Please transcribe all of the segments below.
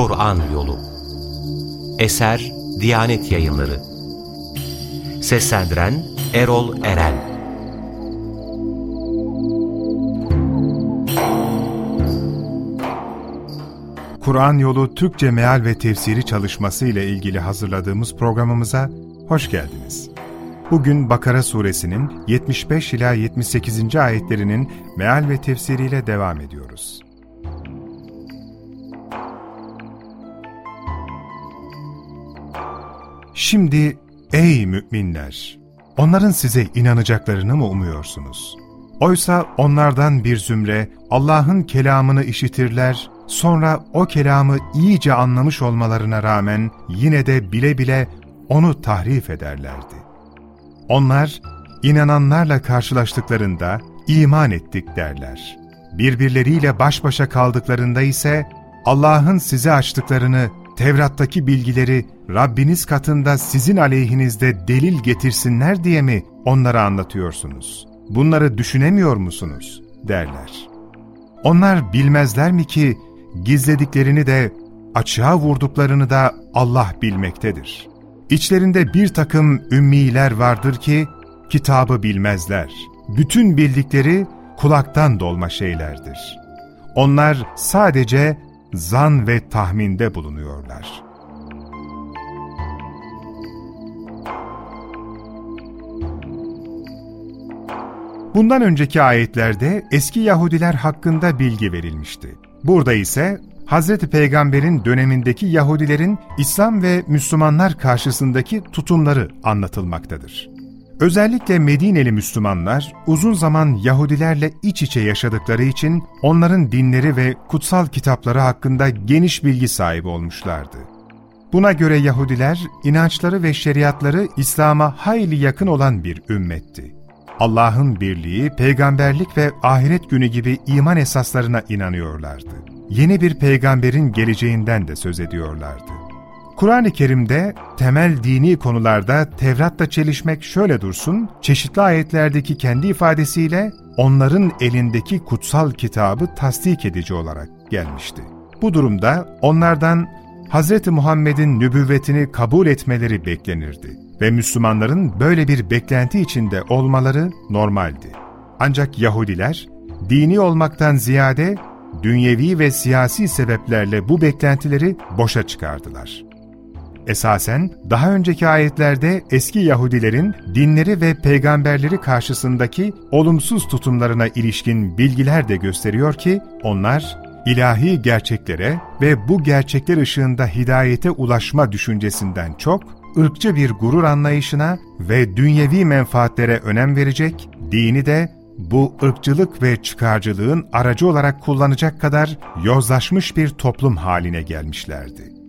Kur'an Yolu Eser Diyanet Yayınları Seslendiren Erol Eren Kur'an Yolu Türkçe Meal ve Tefsiri çalışması ile ilgili hazırladığımız programımıza hoş geldiniz. Bugün Bakara suresinin 75 ila 78. ayetlerinin meal ve tefsiriyle devam ediyoruz. Şimdi ey müminler! Onların size inanacaklarını mı umuyorsunuz? Oysa onlardan bir zümre Allah'ın kelamını işitirler, sonra o kelamı iyice anlamış olmalarına rağmen yine de bile bile onu tahrif ederlerdi. Onlar, inananlarla karşılaştıklarında iman ettik derler. Birbirleriyle baş başa kaldıklarında ise Allah'ın size açtıklarını, Tevrat'taki bilgileri Rabbiniz katında sizin aleyhinizde delil getirsinler diye mi onlara anlatıyorsunuz? Bunları düşünemiyor musunuz? derler. Onlar bilmezler mi ki gizlediklerini de açığa vurduklarını da Allah bilmektedir. İçlerinde bir takım ümmiler vardır ki kitabı bilmezler. Bütün bildikleri kulaktan dolma şeylerdir. Onlar sadece zan ve tahminde bulunuyorlar. Bundan önceki ayetlerde eski Yahudiler hakkında bilgi verilmişti. Burada ise Hz. Peygamber'in dönemindeki Yahudilerin İslam ve Müslümanlar karşısındaki tutumları anlatılmaktadır. Özellikle Medineli Müslümanlar uzun zaman Yahudilerle iç içe yaşadıkları için onların dinleri ve kutsal kitapları hakkında geniş bilgi sahibi olmuşlardı. Buna göre Yahudiler inançları ve şeriatları İslam'a hayli yakın olan bir ümmetti. Allah'ın birliği, peygamberlik ve ahiret günü gibi iman esaslarına inanıyorlardı. Yeni bir peygamberin geleceğinden de söz ediyorlardı. Kur'an-ı Kerim'de temel dini konularda Tevrat'la çelişmek şöyle dursun, çeşitli ayetlerdeki kendi ifadesiyle onların elindeki kutsal kitabı tasdik edici olarak gelmişti. Bu durumda onlardan Hz. Muhammed'in nübüvvetini kabul etmeleri beklenirdi ve Müslümanların böyle bir beklenti içinde olmaları normaldi. Ancak Yahudiler, dini olmaktan ziyade dünyevi ve siyasi sebeplerle bu beklentileri boşa çıkardılar. Esasen daha önceki ayetlerde eski Yahudilerin dinleri ve peygamberleri karşısındaki olumsuz tutumlarına ilişkin bilgiler de gösteriyor ki onlar ilahi gerçeklere ve bu gerçekler ışığında hidayete ulaşma düşüncesinden çok ırkçı bir gurur anlayışına ve dünyevi menfaatlere önem verecek, dini de bu ırkçılık ve çıkarcılığın aracı olarak kullanacak kadar yozlaşmış bir toplum haline gelmişlerdi.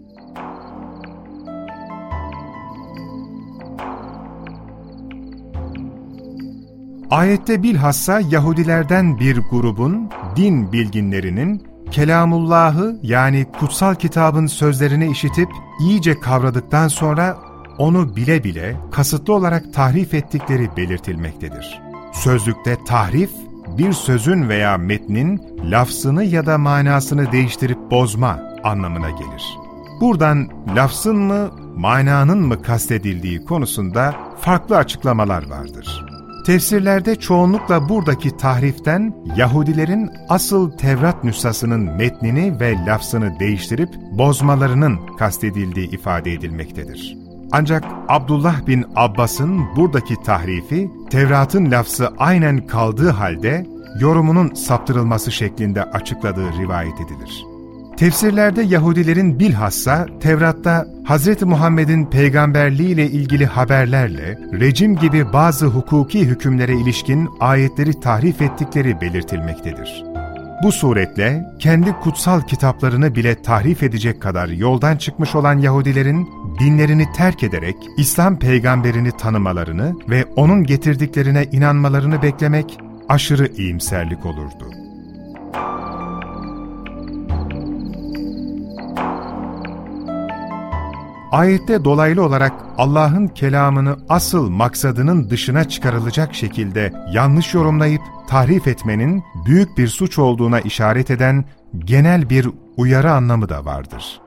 Ayette bilhassa Yahudilerden bir grubun, din bilginlerinin, Kelamullah'ı yani kutsal kitabın sözlerini işitip iyice kavradıktan sonra onu bile bile kasıtlı olarak tahrif ettikleri belirtilmektedir. Sözlükte tahrif, bir sözün veya metnin lafzını ya da manasını değiştirip bozma anlamına gelir. Buradan lafzın mı, mananın mı kastedildiği konusunda farklı açıklamalar vardır. Tefsirlerde çoğunlukla buradaki tahriften Yahudilerin asıl Tevrat nüshasının metnini ve lafzını değiştirip bozmalarının kastedildiği ifade edilmektedir. Ancak Abdullah bin Abbas'ın buradaki tahrifi, Tevrat'ın lafzı aynen kaldığı halde yorumunun saptırılması şeklinde açıkladığı rivayet edilir. Tefsirlerde Yahudilerin bilhassa Tevrat'ta Hz. Muhammed'in peygamberliği ile ilgili haberlerle rejim gibi bazı hukuki hükümlere ilişkin ayetleri tahrif ettikleri belirtilmektedir. Bu suretle kendi kutsal kitaplarını bile tahrif edecek kadar yoldan çıkmış olan Yahudilerin dinlerini terk ederek İslam peygamberini tanımalarını ve onun getirdiklerine inanmalarını beklemek aşırı iyimserlik olurdu. Ayette dolaylı olarak Allah'ın kelamını asıl maksadının dışına çıkarılacak şekilde yanlış yorumlayıp tahrif etmenin büyük bir suç olduğuna işaret eden genel bir uyarı anlamı da vardır.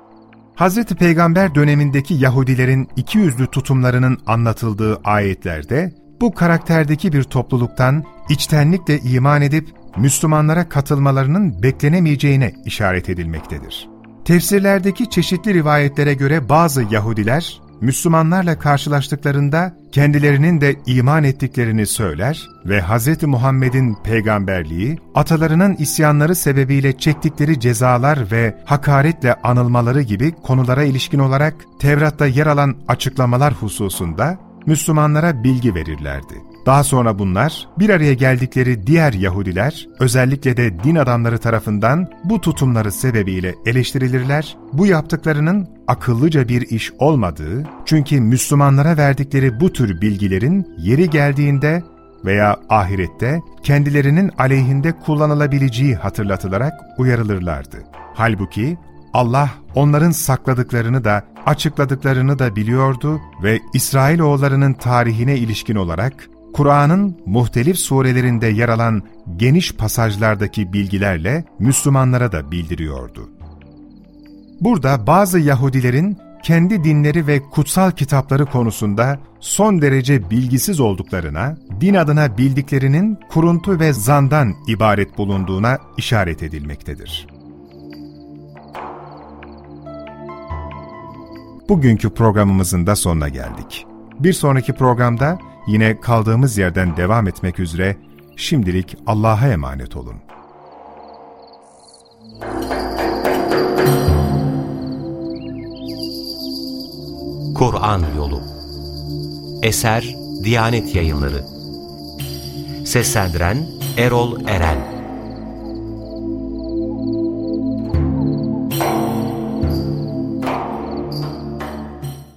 Hz. Peygamber dönemindeki Yahudilerin ikiyüzlü tutumlarının anlatıldığı ayetlerde bu karakterdeki bir topluluktan içtenlikle iman edip Müslümanlara katılmalarının beklenemeyeceğine işaret edilmektedir. Tefsirlerdeki çeşitli rivayetlere göre bazı Yahudiler, Müslümanlarla karşılaştıklarında kendilerinin de iman ettiklerini söyler ve Hz. Muhammed'in peygamberliği, atalarının isyanları sebebiyle çektikleri cezalar ve hakaretle anılmaları gibi konulara ilişkin olarak Tevrat'ta yer alan açıklamalar hususunda Müslümanlara bilgi verirlerdi. Daha sonra bunlar bir araya geldikleri diğer Yahudiler, özellikle de din adamları tarafından bu tutumları sebebiyle eleştirilirler, bu yaptıklarının akıllıca bir iş olmadığı, çünkü Müslümanlara verdikleri bu tür bilgilerin yeri geldiğinde veya ahirette kendilerinin aleyhinde kullanılabileceği hatırlatılarak uyarılırlardı. Halbuki Allah onların sakladıklarını da açıkladıklarını da biliyordu ve İsrailoğullarının tarihine ilişkin olarak Kur'an'ın muhtelif surelerinde yer alan geniş pasajlardaki bilgilerle Müslümanlara da bildiriyordu. Burada bazı Yahudilerin kendi dinleri ve kutsal kitapları konusunda son derece bilgisiz olduklarına, din adına bildiklerinin kuruntu ve zandan ibaret bulunduğuna işaret edilmektedir. Bugünkü programımızın da sonuna geldik. Bir sonraki programda yine kaldığımız yerden devam etmek üzere şimdilik Allah'a emanet olun. Kur'an Yolu Eser Diyanet Yayınları Seslendiren Erol Eren